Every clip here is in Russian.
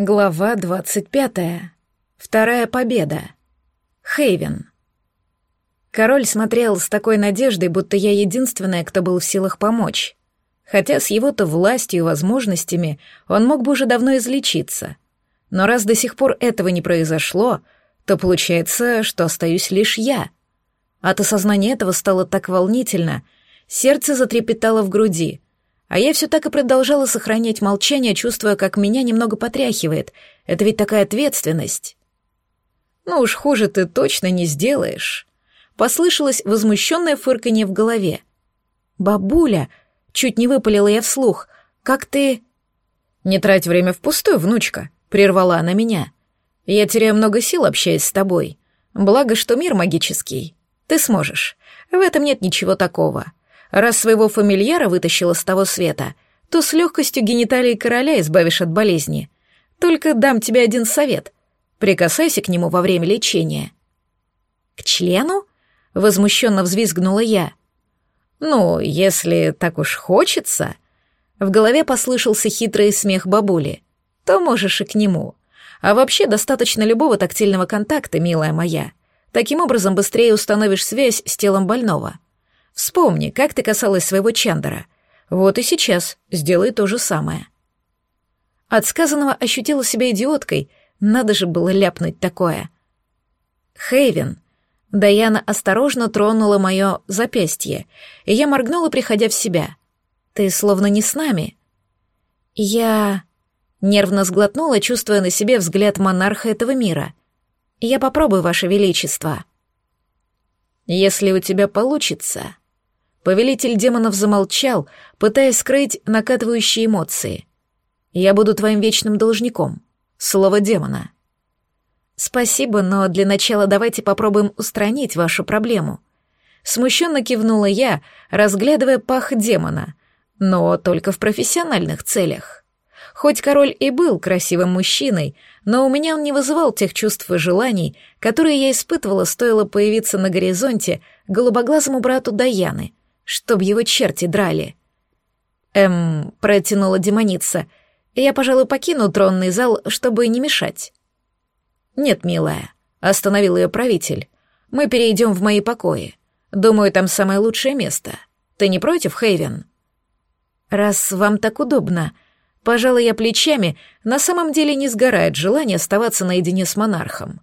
Глава двадцать пятая. Вторая победа. Хейвен. Король смотрел с такой надеждой, будто я единственная, кто был в силах помочь. Хотя с его-то властью и возможностями он мог бы уже давно излечиться. Но раз до сих пор этого не произошло, то получается, что остаюсь лишь я. От осознания этого стало так волнительно, сердце затрепетало в груди — а я все так и продолжала сохранять молчание, чувствуя, как меня немного потряхивает. Это ведь такая ответственность. Ну уж хуже ты точно не сделаешь. Послышалось возмущенное фырканье в голове. «Бабуля!» — чуть не выпалила я вслух. «Как ты...» «Не трать время впустую, внучка», — прервала она меня. «Я теряю много сил, общаясь с тобой. Благо, что мир магический. Ты сможешь. В этом нет ничего такого. Раз своего фамильяра вытащила с того света, то с легкостью гениталии короля избавишь от болезни. Только дам тебе один совет. Прикасайся к нему во время лечения. К члену? Возмущенно взвизгнула я. Ну, если так уж хочется. В голове послышался хитрый смех бабули. То можешь и к нему. А вообще достаточно любого тактильного контакта, милая моя. Таким образом быстрее установишь связь с телом больного. Вспомни, как ты касалась своего Чандера. Вот и сейчас сделай то же самое. От сказанного ощутила себя идиоткой, надо же было ляпнуть такое. Хейвен. Даяна осторожно тронула мое запястье, и я моргнула, приходя в себя. Ты словно не с нами. Я... Нервно сглотнула, чувствуя на себе взгляд монарха этого мира. «Я попробую, Ваше Величество». «Если у тебя получится, Повелитель демонов замолчал, пытаясь скрыть накатывающие эмоции. «Я буду твоим вечным должником. Слово демона». «Спасибо, но для начала давайте попробуем устранить вашу проблему». Смущенно кивнула я, разглядывая пах демона, но только в профессиональных целях. Хоть король и был красивым мужчиной, но у меня он не вызывал тех чувств и желаний, которые я испытывала, стоило появиться на горизонте голубоглазому брату Даяны, чтоб его черти драли. Эм, протянула демоница. Я, пожалуй, покину тронный зал, чтобы не мешать. Нет, милая, остановил ее правитель. Мы перейдем в мои покои. Думаю, там самое лучшее место. Ты не против, Хейвен? Раз вам так удобно, пожалуй, я плечами, на самом деле не сгорает желание оставаться наедине с монархом.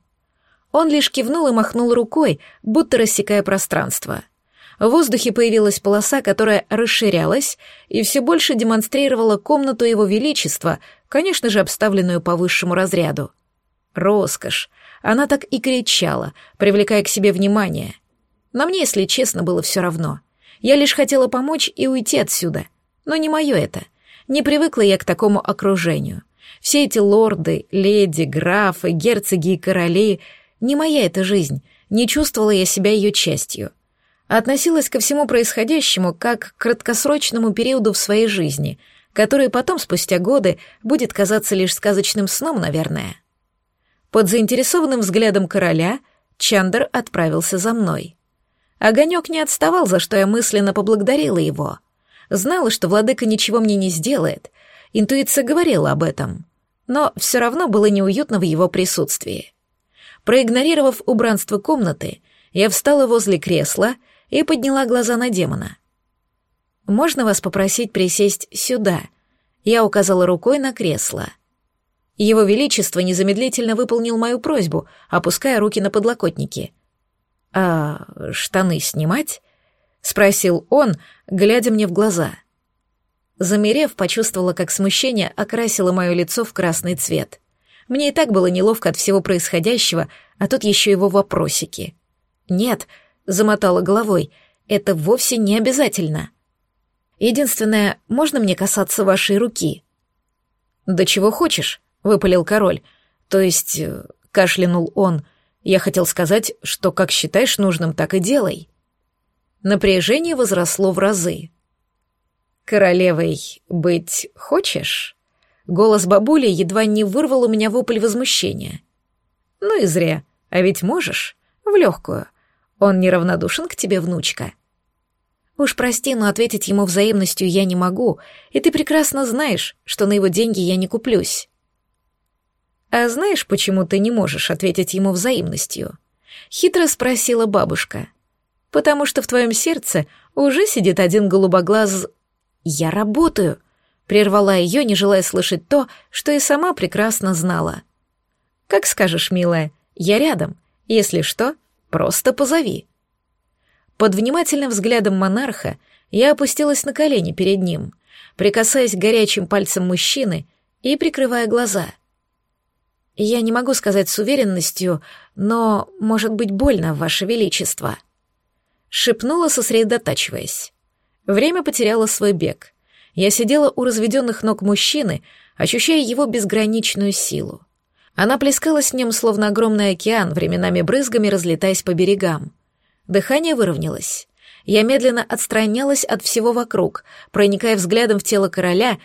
Он лишь кивнул и махнул рукой, будто рассекая пространство — в воздухе появилась полоса, которая расширялась и все больше демонстрировала комнату его величества, конечно же, обставленную по высшему разряду. Роскошь. Она так и кричала, привлекая к себе внимание. На мне, если честно, было все равно. Я лишь хотела помочь и уйти отсюда. Но не мое это. Не привыкла я к такому окружению. Все эти лорды, леди, графы, герцоги и короли — не моя эта жизнь, не чувствовала я себя ее частью — относилась ко всему происходящему как к краткосрочному периоду в своей жизни, который потом, спустя годы, будет казаться лишь сказочным сном, наверное. Под заинтересованным взглядом короля Чандер отправился за мной. Огонек не отставал, за что я мысленно поблагодарила его. Знала, что владыка ничего мне не сделает, интуиция говорила об этом, но все равно было неуютно в его присутствии. Проигнорировав убранство комнаты, я встала возле кресла и подняла глаза на демона. «Можно вас попросить присесть сюда?» Я указала рукой на кресло. Его Величество незамедлительно выполнил мою просьбу, опуская руки на подлокотники. «А штаны снимать?» — спросил он, глядя мне в глаза. Замерев, почувствовала, как смущение окрасило мое лицо в красный цвет. Мне и так было неловко от всего происходящего, а тут еще его вопросики. «Нет», замотала головой. Это вовсе не обязательно. Единственное, можно мне касаться вашей руки? Да чего хочешь, выпалил король. То есть, э, кашлянул он. Я хотел сказать, что как считаешь нужным, так и делай. Напряжение возросло в разы. Королевой быть хочешь? Голос бабули едва не вырвал у меня вопль возмущения. Ну и зря, а ведь можешь, в легкую. Он неравнодушен к тебе, внучка. Уж прости, но ответить ему взаимностью я не могу, и ты прекрасно знаешь, что на его деньги я не куплюсь. «А знаешь, почему ты не можешь ответить ему взаимностью?» — хитро спросила бабушка. «Потому что в твоем сердце уже сидит один голубоглаз...» «Я работаю», — прервала ее, не желая слышать то, что и сама прекрасно знала. «Как скажешь, милая, я рядом. Если что, просто позови». Под внимательным взглядом монарха я опустилась на колени перед ним, прикасаясь горячим пальцам мужчины и прикрывая глаза. «Я не могу сказать с уверенностью, но, может быть, больно, Ваше Величество», — шепнула, сосредотачиваясь. Время потеряло свой бег. Я сидела у разведенных ног мужчины, ощущая его безграничную силу. Она плескалась в нем, словно огромный океан, временами брызгами разлетаясь по берегам. Дыхание выровнялось. Я медленно отстранялась от всего вокруг, проникая взглядом в тело короля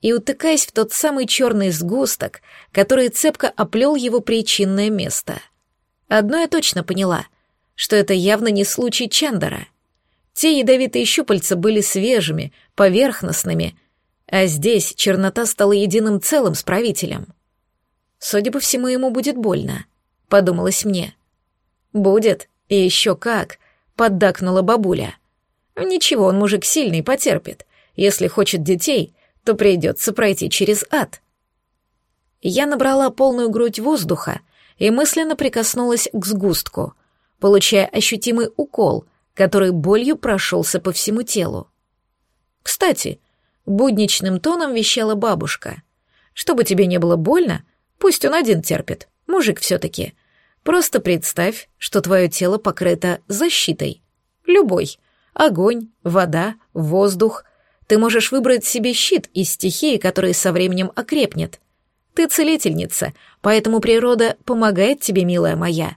и утыкаясь в тот самый черный сгусток, который цепко оплел его причинное место. Одно я точно поняла, что это явно не случай Чандара. Те ядовитые щупальца были свежими, поверхностными, а здесь чернота стала единым целым с правителем. Судя по всему, ему будет больно, подумалось мне. Будет, и еще как, поддакнула бабуля. Ничего, он мужик сильный, потерпит. Если хочет детей, то придется пройти через ад. Я набрала полную грудь воздуха и мысленно прикоснулась к сгустку, получая ощутимый укол, который болью прошелся по всему телу. Кстати, будничным тоном вещала бабушка. Чтобы тебе не было больно, пусть он один терпит, мужик все-таки — Просто представь, что твое тело покрыто защитой. Любой. Огонь, вода, воздух. Ты можешь выбрать себе щит из стихии, который со временем окрепнет. Ты целительница, поэтому природа помогает тебе, милая моя.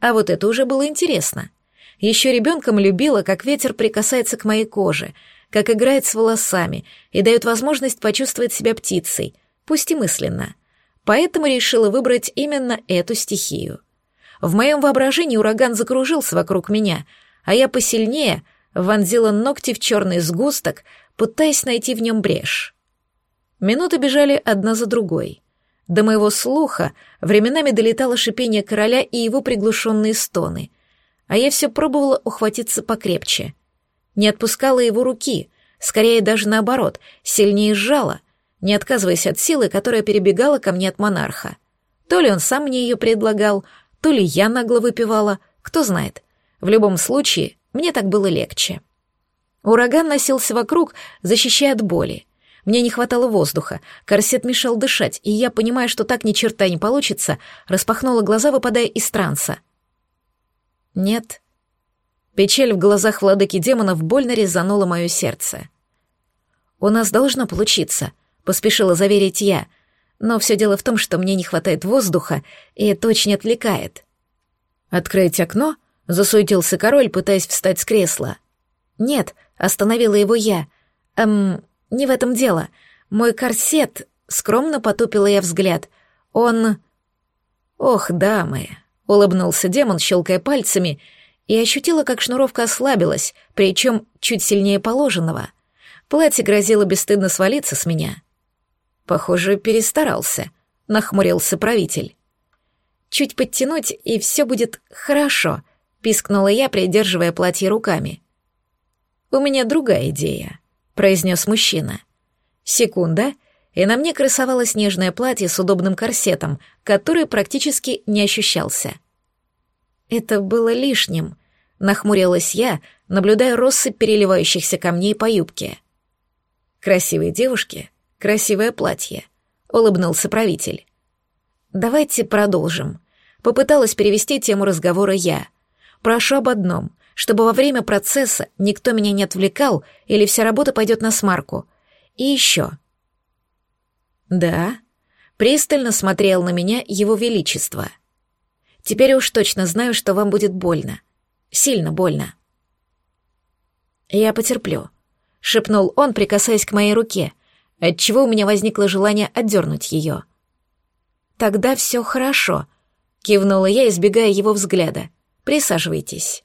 А вот это уже было интересно. Еще ребенком любила, как ветер прикасается к моей коже, как играет с волосами и дает возможность почувствовать себя птицей, пусть и мысленно — поэтому решила выбрать именно эту стихию. В моем воображении ураган закружился вокруг меня, а я посильнее вонзила ногти в черный сгусток, пытаясь найти в нем брешь. Минуты бежали одна за другой. До моего слуха временами долетало шипение короля и его приглушенные стоны, а я все пробовала ухватиться покрепче. Не отпускала его руки, скорее даже наоборот, сильнее сжала, не отказываясь от силы, которая перебегала ко мне от монарха. То ли он сам мне ее предлагал, то ли я нагло выпивала, кто знает. В любом случае, мне так было легче. Ураган носился вокруг, защищая от боли. Мне не хватало воздуха, корсет мешал дышать, и я, понимая, что так ни черта не получится, распахнула глаза, выпадая из транса. Нет. Печаль в глазах владыки демонов больно резанула мое сердце. «У нас должно получиться», поспешила заверить я. Но все дело в том, что мне не хватает воздуха, и это очень отвлекает. «Открыть окно?» — засуетился король, пытаясь встать с кресла. «Нет», — остановила его я. «Эм, не в этом дело. Мой корсет...» — скромно потупила я взгляд. «Он...» «Ох, дамы!» — улыбнулся демон, щелкая пальцами, и ощутила, как шнуровка ослабилась, причем чуть сильнее положенного. Платье грозило бесстыдно свалиться с меня. Похоже, перестарался, нахмурился правитель. Чуть подтянуть, и все будет хорошо, пискнула я, придерживая платье руками. У меня другая идея, произнес мужчина. Секунда, и на мне красовалось нежное платье с удобным корсетом, который практически не ощущался. Это было лишним, нахмурилась я, наблюдая россыпь переливающихся камней по юбке. Красивые девушки красивое платье», — улыбнулся правитель. «Давайте продолжим». Попыталась перевести тему разговора я. «Прошу об одном, чтобы во время процесса никто меня не отвлекал или вся работа пойдет на смарку. И еще». «Да?» — пристально смотрел на меня его величество. «Теперь уж точно знаю, что вам будет больно. Сильно больно». «Я потерплю», — шепнул он, прикасаясь к моей руке, отчего у меня возникло желание отдернуть ее. «Тогда все хорошо», — кивнула я, избегая его взгляда. «Присаживайтесь».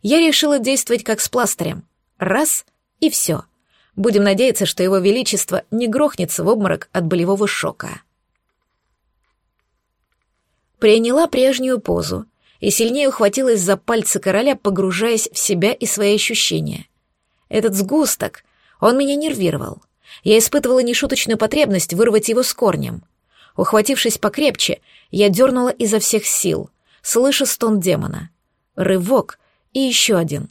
Я решила действовать как с пластырем. Раз — и все. Будем надеяться, что его величество не грохнется в обморок от болевого шока. приняла прежнюю позу и сильнее ухватилась за пальцы короля, погружаясь в себя и свои ощущения. Этот сгусток, он меня нервировал. Я испытывала нешуточную потребность вырвать его с корнем. Ухватившись покрепче, я дернула изо всех сил, слыша стон демона. Рывок и еще один.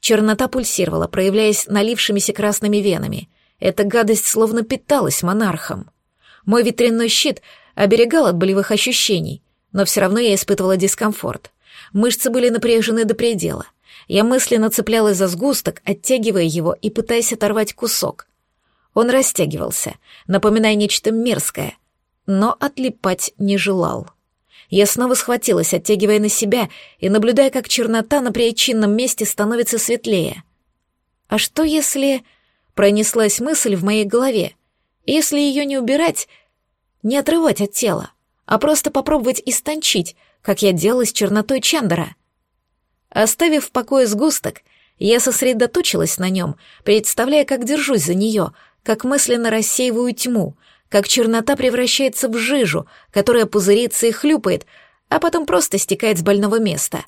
Чернота пульсировала, проявляясь налившимися красными венами. Эта гадость словно питалась монархом. Мой ветряной щит оберегал от болевых ощущений, но все равно я испытывала дискомфорт. Мышцы были напряжены до предела. Я мысленно цеплялась за сгусток, оттягивая его и пытаясь оторвать кусок. Он растягивался, напоминая нечто мерзкое, но отлипать не желал. Я снова схватилась, оттягивая на себя и наблюдая, как чернота на причинном месте становится светлее. А что если... Пронеслась мысль в моей голове. Если ее не убирать, не отрывать от тела, а просто попробовать истончить, как я делала с чернотой Чандера. Оставив в покое сгусток, я сосредоточилась на нем, представляя, как держусь за нее, как мысленно рассеиваю тьму, как чернота превращается в жижу, которая пузырится и хлюпает, а потом просто стекает с больного места.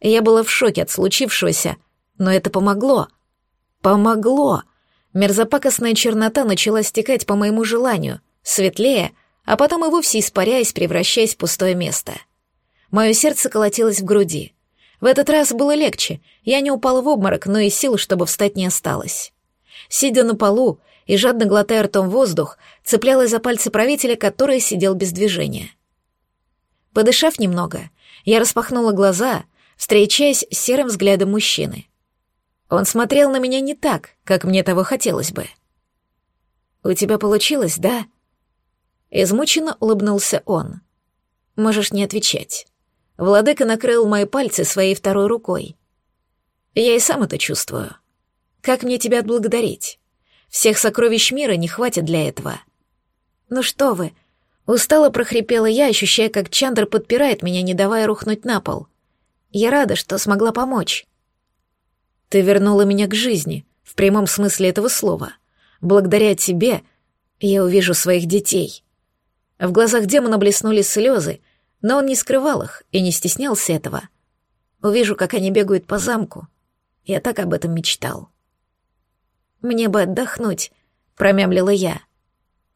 Я была в шоке от случившегося, но это помогло. Помогло. Мерзопакостная чернота начала стекать по моему желанию, светлее, а потом и вовсе испаряясь, превращаясь в пустое место. Мое сердце колотилось в груди. В этот раз было легче, я не упала в обморок, но и сил, чтобы встать, не осталось. Сидя на полу, и, жадно глотая ртом воздух, цеплялась за пальцы правителя, который сидел без движения. Подышав немного, я распахнула глаза, встречаясь с серым взглядом мужчины. Он смотрел на меня не так, как мне того хотелось бы. «У тебя получилось, да?» Измученно улыбнулся он. «Можешь не отвечать». Владыка накрыл мои пальцы своей второй рукой. «Я и сам это чувствую. Как мне тебя отблагодарить?» Всех сокровищ мира не хватит для этого. Ну что вы? Устало прохрипела я, ощущая, как Чандр подпирает меня, не давая рухнуть на пол. Я рада, что смогла помочь. Ты вернула меня к жизни, в прямом смысле этого слова. Благодаря тебе я увижу своих детей. В глазах демона блеснули слезы, но он не скрывал их и не стеснялся этого. Увижу, как они бегают по замку. Я так об этом мечтал. «Мне бы отдохнуть», — промямлила я.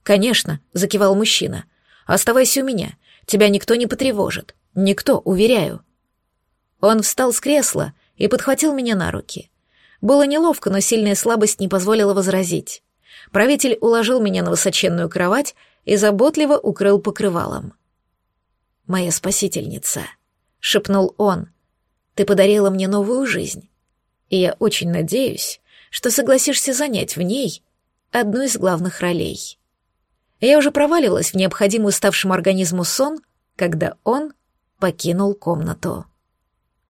«Конечно», — закивал мужчина. «Оставайся у меня. Тебя никто не потревожит. Никто, уверяю». Он встал с кресла и подхватил меня на руки. Было неловко, но сильная слабость не позволила возразить. Правитель уложил меня на высоченную кровать и заботливо укрыл покрывалом. «Моя спасительница», — шепнул он, — «ты подарила мне новую жизнь, и я очень надеюсь, что согласишься занять в ней одну из главных ролей. Я уже проваливалась в необходимую ставшему организму сон, когда он покинул комнату.